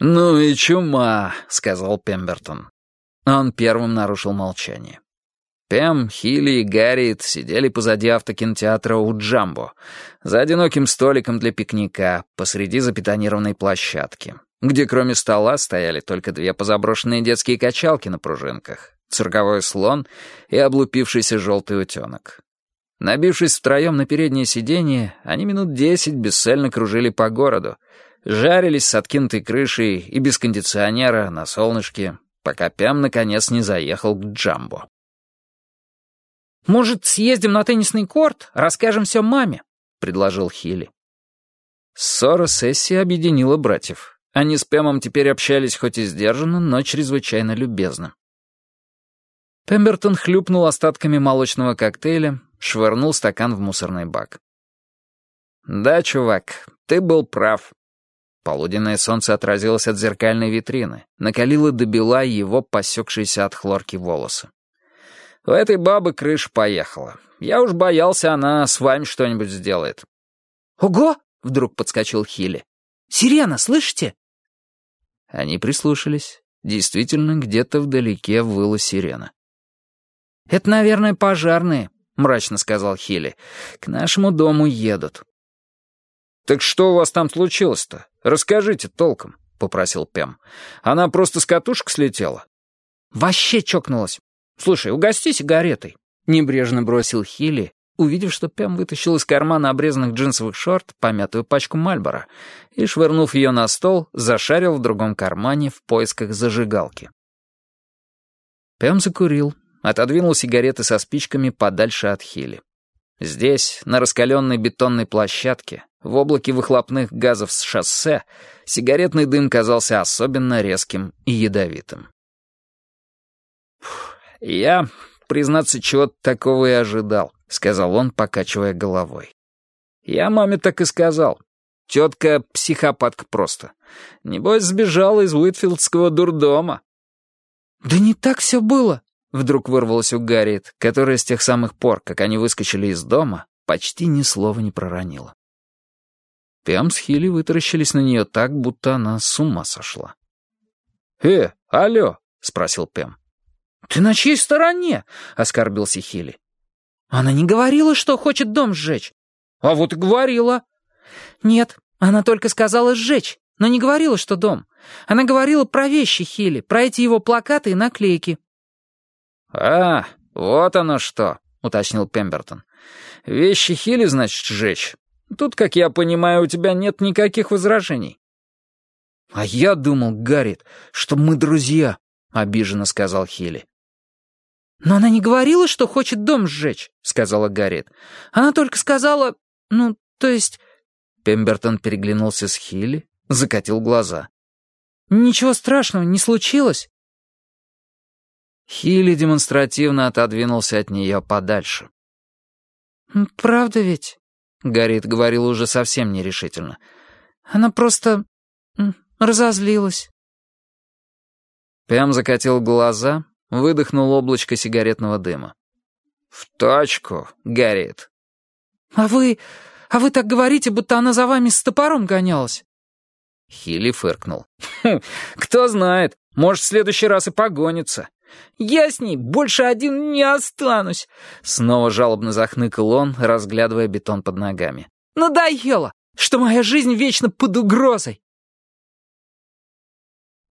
«Ну и чума», — сказал Пембертон. Он первым нарушил молчание. Пем, Хилли и Гарриет сидели позади автокинотеатра у Джамбо, за одиноким столиком для пикника, посреди запетонированной площадки, где кроме стола стояли только две позаброшенные детские качалки на пружинках, цирковой слон и облупившийся желтый утенок. Набившись втроем на переднее сиденье, они минут десять бесцельно кружили по городу, жарились с откинутой крышей и без кондиционера на солнышке, пока Пям наконец не заехал к Джамбо. «Может, съездим на теннисный корт, расскажем все маме?» — предложил Хилли. Ссора сессии объединила братьев. Они с Пэмом теперь общались хоть и сдержанно, но чрезвычайно любезно. Пембертон хлюпнул остатками молочного коктейля, швырнул стакан в мусорный бак. «Да, чувак, ты был прав. Полуденное солнце отразилось от зеркальной витрины, накалило до бела его посекшиеся от хлорки волосы. У этой бабы крыша поехала. Я уж боялся, она с вами что-нибудь сделает. «Ого!» — вдруг подскочил Хилли. «Сирена, слышите?» Они прислушались. Действительно, где-то вдалеке выла сирена. «Это, наверное, пожарные», — мрачно сказал Хилли. «К нашему дому едут». «Так что у вас там случилось-то? Расскажите толком», — попросил Пем. «Она просто с катушек слетела?» «Вообще чокнулась. Слушай, угости сигаретой», — небрежно бросил Хилли, увидев, что Пем вытащил из кармана обрезанных джинсовых шорт помятую пачку Мальбора и, швырнув ее на стол, зашарил в другом кармане в поисках зажигалки. Пем закурил, отодвинул сигареты со спичками подальше от Хилли. Здесь, на раскаленной бетонной площадке, в облаке выхлопных газов с шоссе, сигаретный дым казался особенно резким и ядовитым. «Я, признаться, чего-то такого и ожидал», — сказал он, покачивая головой. «Я маме так и сказал. Тетка — психопатка просто. Небось, сбежала из Уитфилдского дурдома». «Да не так все было», Вдруг вырвалось у Гарриет, которая с тех самых пор, как они выскочили из дома, почти ни слова не проронила. Пям с Хилли вытаращились на нее так, будто она с ума сошла. «Э, алло!» — спросил Пэм. «Ты на чьей стороне?» — оскорбился Хилли. «Она не говорила, что хочет дом сжечь». «А вот и говорила». «Нет, она только сказала сжечь, но не говорила, что дом. Она говорила про вещи Хилли, про эти его плакаты и наклейки». «А, вот оно что», — уточнил Пембертон. «Вещи Хилли, значит, сжечь. Тут, как я понимаю, у тебя нет никаких возражений». «А я думал, Гаррит, что мы друзья», — обиженно сказал Хилли. «Но она не говорила, что хочет дом сжечь», — сказала Гаррит. «Она только сказала... Ну, то есть...» Пембертон переглянулся с Хилли, закатил глаза. «Ничего страшного не случилось». Хилли демонстративно отодвинулся от нее подальше. «Правда ведь?» — Гарриет говорила уже совсем нерешительно. «Она просто... разозлилась». Пэм закатил глаза, выдохнул облачко сигаретного дыма. «В точку, Гарриет». «А вы... а вы так говорите, будто она за вами с топором гонялась». Хилли фыркнул. «Хм, «Кто знает, может, в следующий раз и погонится. «Я с ней больше один не останусь!» Снова жалобно захныкал он, разглядывая бетон под ногами. «Надоело, что моя жизнь вечно под угрозой!»